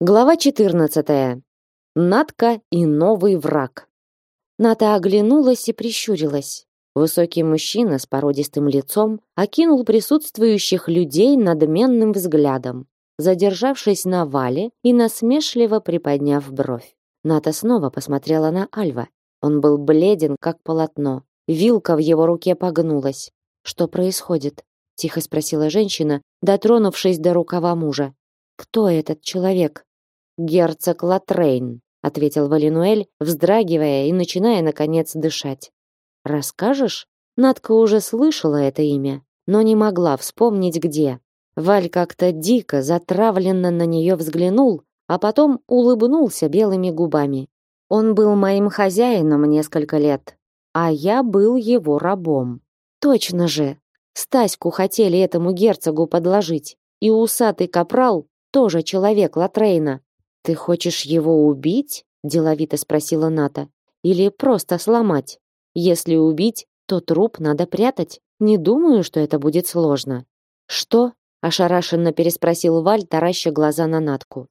Глава 14. Натка и новый враг. Ната оглянулась и прищурилась. Высокий мужчина с породистым лицом окинул присутствующих людей надменным взглядом, задержавшись на Вале и насмешливо приподняв бровь. Ната снова посмотрела на Альва. Он был бледен, как полотно. Вилка в его руке погнулась. Что происходит? тихо спросила женщина, дотронувшись до рукава мужа. Кто этот человек? Герцог Латрейн, ответил Валинуэль, вздрагивая и начиная наконец дышать. Расскажешь? Надка уже слышала это имя, но не могла вспомнить где. Валь как-то дико, затравленно на нее взглянул, а потом улыбнулся белыми губами. Он был моим хозяином несколько лет, а я был его рабом. Точно же. Стаську хотели этому герцогу подложить, и усатый капрал тоже человек Латрейна. Ты хочешь его убить? деловито спросила Ната. Или просто сломать? Если убить, то труп надо прятать. Не думаю, что это будет сложно. Что? ошарашенно переспросил Валь, тараща глаза на Натку.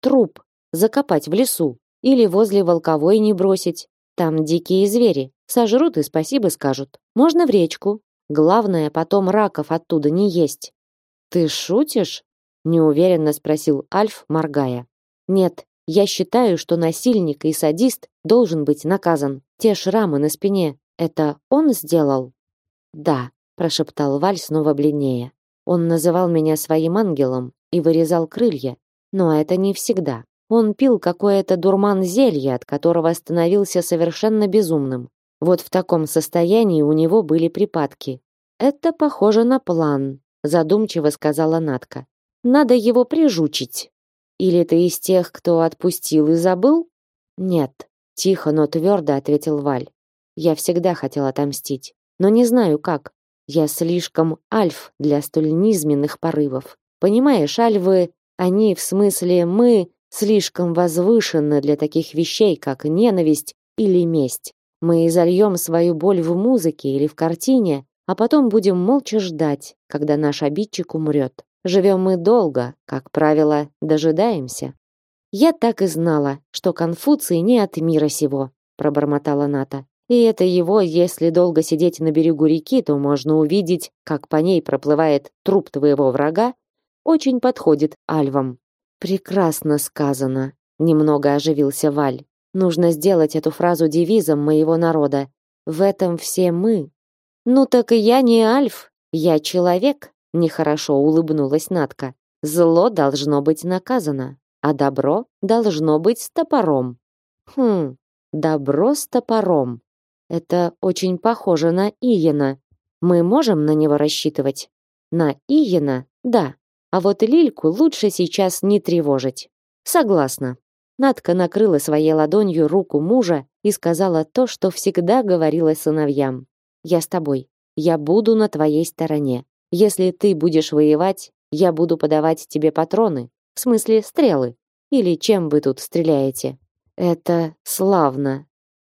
Труп закопать в лесу или возле волковой не бросить. Там дикие звери, сожрут и спасибо скажут. Можно в речку. Главное потом раков оттуда не есть. Ты шутишь? неуверенно спросил Альф, моргая. Нет, я считаю, что насильник и садист должен быть наказан. Те шрамы на спине это он сделал? Да, прошептал Валь снова бледнее. Он называл меня своим ангелом и вырезал крылья, но это не всегда. Он пил какое-то дурман зелье, от которого становился совершенно безумным. Вот в таком состоянии у него были припадки. Это похоже на план, задумчиво сказала Натка. Надо его прижучить. Или ты из тех, кто отпустил и забыл? Нет, тихо, но твердо ответил Валь. Я всегда хотел отомстить, но не знаю как. Я слишком альф для столь низменных порывов. Понимаешь, альвы, они в смысле мы слишком возвышены для таких вещей, как ненависть или месть. Мы изольем свою боль в музыке или в картине, а потом будем молча ждать, когда наш обидчик умрет. Живем мы долго, как правило, дожидаемся. Я так и знала, что Конфуций не от мира сего, пробормотала Ната. И это его, если долго сидеть на берегу реки, то можно увидеть, как по ней проплывает труп твоего врага, очень подходит альвам. Прекрасно сказано, немного оживился Валь. Нужно сделать эту фразу девизом моего народа. В этом все мы. Ну так и я не альф, я человек, Нехорошо улыбнулась Натка. Зло должно быть наказано, а добро должно быть с топором. Хм, добро с топором. Это очень похоже на Иена. Мы можем на него рассчитывать? На Иена? Да. А вот Лильку лучше сейчас не тревожить. Согласна. Натка накрыла своей ладонью руку мужа и сказала то, что всегда говорила сыновьям. Я с тобой. Я буду на твоей стороне. Если ты будешь воевать, я буду подавать тебе патроны, в смысле стрелы, или чем вы тут стреляете. Это славно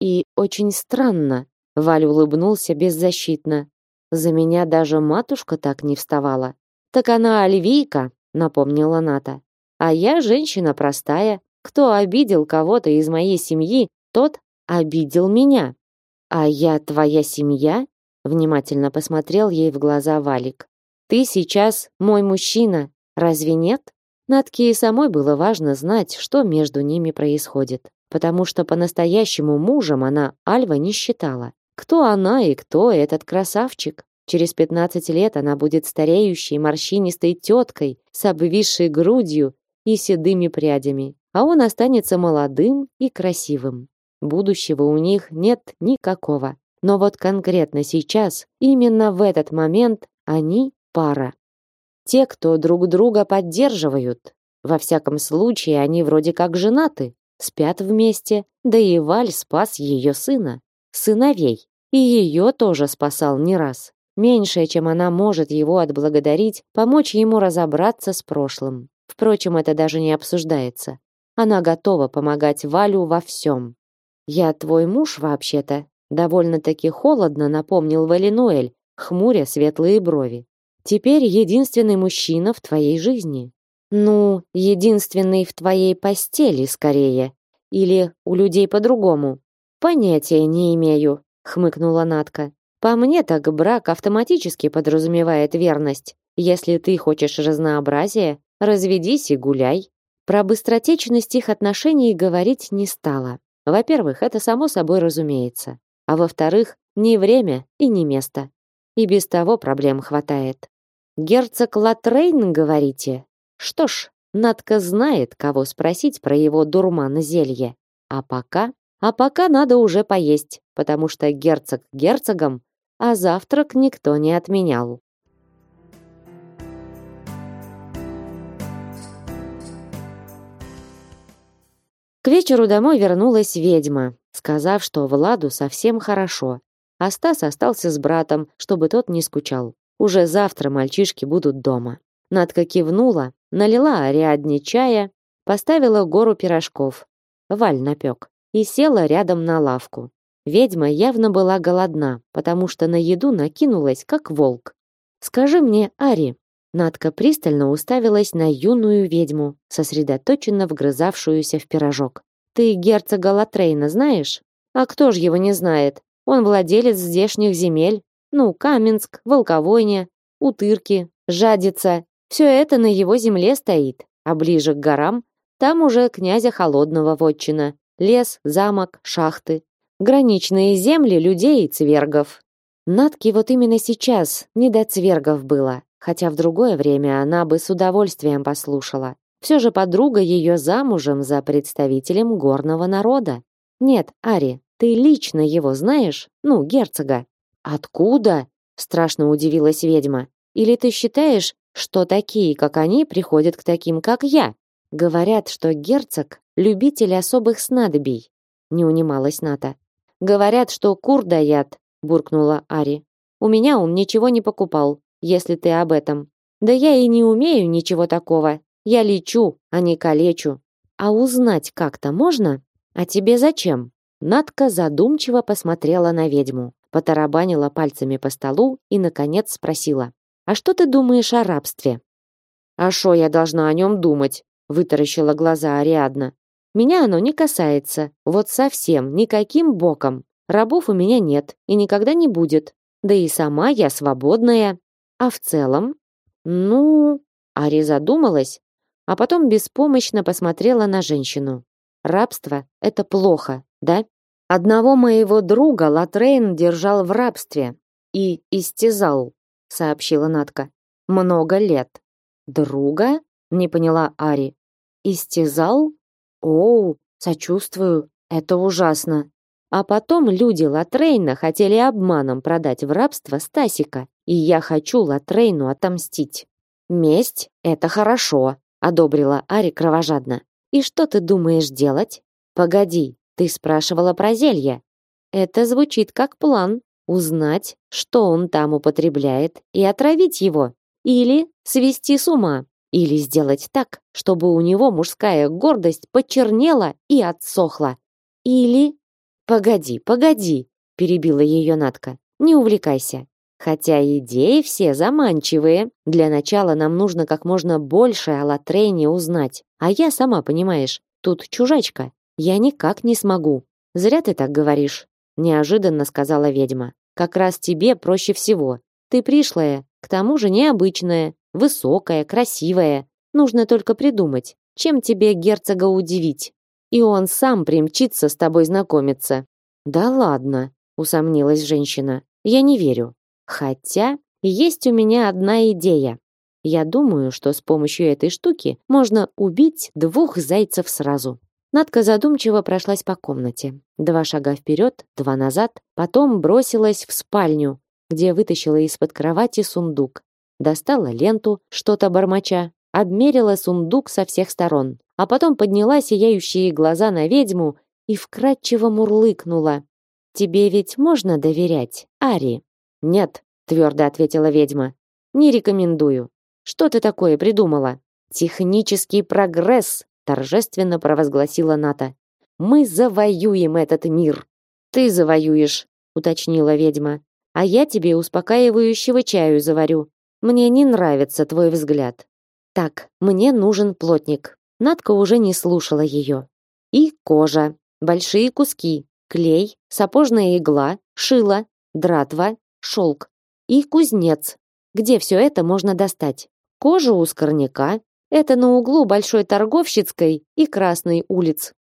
и очень странно. Валь улыбнулся беззащитно. За меня даже матушка так не вставала. Так она оливийка, напомнила Ната. А я женщина простая. Кто обидел кого-то из моей семьи, тот обидел меня. А я твоя семья? Внимательно посмотрел ей в глаза Валик. Ты сейчас мой мужчина, разве нет? Натке и самой было важно знать, что между ними происходит, потому что по-настоящему мужем она Альва не считала. Кто она и кто этот красавчик? Через 15 лет она будет стареющей, морщинистой теткой с обвисшей грудью и седыми прядями, а он останется молодым и красивым. Будущего у них нет никакого. Но вот конкретно сейчас, именно в этот момент, они пара. Те, кто друг друга поддерживают. Во всяком случае, они вроде как женаты, спят вместе, да и Валь спас ее сына, сыновей. И ее тоже спасал не раз. Меньшее, чем она может его отблагодарить, помочь ему разобраться с прошлым. Впрочем, это даже не обсуждается. Она готова помогать Валю во всем. «Я твой муж, вообще-то», довольно-таки холодно напомнил Валинуэль, хмуря светлые брови. Теперь единственный мужчина в твоей жизни. Ну, единственный в твоей постели, скорее. Или у людей по-другому. Понятия не имею, хмыкнула Натка. По мне так брак автоматически подразумевает верность. Если ты хочешь разнообразия, разведись и гуляй. Про быстротечность их отношений говорить не стала. Во-первых, это само собой разумеется. А во-вторых, не время и не место. И без того проблем хватает. Герцог Латрейн, говорите? Что ж, Надка знает, кого спросить про его дурман-зелье. А пока... А пока надо уже поесть, потому что герцог герцогом, а завтрак никто не отменял. К вечеру домой вернулась ведьма, сказав, что Владу совсем хорошо, а Стас остался с братом, чтобы тот не скучал. Уже завтра мальчишки будут дома. Надка кивнула, налила Ариадне чая, поставила гору пирожков. Валь напек. И села рядом на лавку. Ведьма явно была голодна, потому что на еду накинулась, как волк. «Скажи мне, Ари». Надка пристально уставилась на юную ведьму, сосредоточенно вгрызавшуюся в пирожок. «Ты герцога Латрейна знаешь? А кто ж его не знает? Он владелец здешних земель. Ну, Каменск, Волковойня, Утырки, Жадица. Все это на его земле стоит. А ближе к горам, там уже князя Холодного вотчина. Лес, замок, шахты. Граничные земли людей и цвергов. Натке вот именно сейчас не до цвергов было, хотя в другое время она бы с удовольствием послушала. Все же подруга ее замужем за представителем горного народа. Нет, Ари, ты лично его знаешь? Ну, герцога. Откуда? Страшно удивилась ведьма. Или ты считаешь, что такие, как они, приходят к таким, как я? Говорят, что герцог любитель особых снадобий. Не унималась Ната. Говорят, что кур даят, буркнула Ари. У меня он ничего не покупал, если ты об этом. Да я и не умею ничего такого. Я лечу, а не калечу. А узнать как-то можно? А тебе зачем? Надка задумчиво посмотрела на ведьму, потарабанила пальцами по столу и, наконец, спросила. «А что ты думаешь о рабстве?» «А что я должна о нем думать?» вытаращила глаза Ариадна. «Меня оно не касается. Вот совсем, никаким боком. Рабов у меня нет и никогда не будет. Да и сама я свободная. А в целом? Ну...» Ари задумалась, а потом беспомощно посмотрела на женщину. «Рабство — это плохо, да? Одного моего друга Латрейн держал в рабстве и истязал, сообщила Натка. Много лет. Друга? Не поняла Ари. Истязал? Оу, сочувствую. Это ужасно. А потом люди Латрейна хотели обманом продать в рабство Стасика, и я хочу Латрейну отомстить. Месть это хорошо, одобрила Ари кровожадно. И что ты думаешь делать? Погоди, ты спрашивала про зелье. Это звучит как план. Узнать, что он там употребляет, и отравить его. Или свести с ума. Или сделать так, чтобы у него мужская гордость почернела и отсохла. Или... Погоди, погоди, перебила ее Натка. Не увлекайся. Хотя идеи все заманчивые. Для начала нам нужно как можно больше о Латрейне узнать. А я сама, понимаешь, тут чужачка. Я никак не смогу. Зря ты так говоришь, неожиданно сказала ведьма. Как раз тебе проще всего. Ты пришлая, к тому же необычная, высокая, красивая. Нужно только придумать, чем тебе герцога удивить. И он сам примчится с тобой знакомиться. Да ладно, усомнилась женщина. Я не верю. Хотя есть у меня одна идея. Я думаю, что с помощью этой штуки можно убить двух зайцев сразу. Надка задумчиво прошлась по комнате. Два шага вперед, два назад, потом бросилась в спальню, где вытащила из-под кровати сундук. Достала ленту, что-то бормоча, обмерила сундук со всех сторон, а потом подняла сияющие глаза на ведьму и вкратчиво мурлыкнула. «Тебе ведь можно доверять, Ари?» «Нет», — твердо ответила ведьма. «Не рекомендую. Что ты такое придумала?» «Технический прогресс», торжественно провозгласила Ната. Мы завоюем этот мир. Ты завоюешь, уточнила ведьма. А я тебе успокаивающего чаю заварю. Мне не нравится твой взгляд. Так, мне нужен плотник. Надка уже не слушала ее. И кожа, большие куски, клей, сапожная игла, шило, дратва, шелк. И кузнец. Где все это можно достать? Кожа у скорняка. Это на углу Большой Торговщицкой и Красной улиц.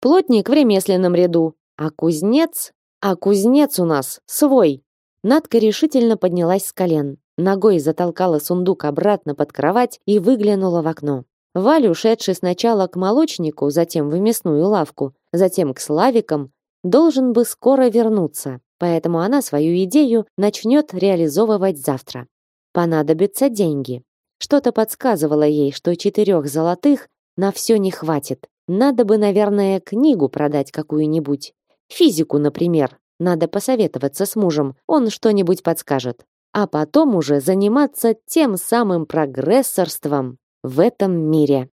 Плотник в ремесленном ряду. А кузнец? А кузнец у нас свой. Надка решительно поднялась с колен, ногой затолкала сундук обратно под кровать и выглянула в окно. Валю, шедший сначала к молочнику, затем в мясную лавку, затем к Славикам, должен бы скоро вернуться, поэтому она свою идею начнет реализовывать завтра. Понадобятся деньги. Что-то подсказывало ей, что четырех золотых на все не хватит. Надо бы, наверное, книгу продать какую-нибудь. Физику, например. Надо посоветоваться с мужем, он что-нибудь подскажет. А потом уже заниматься тем самым прогрессорством в этом мире.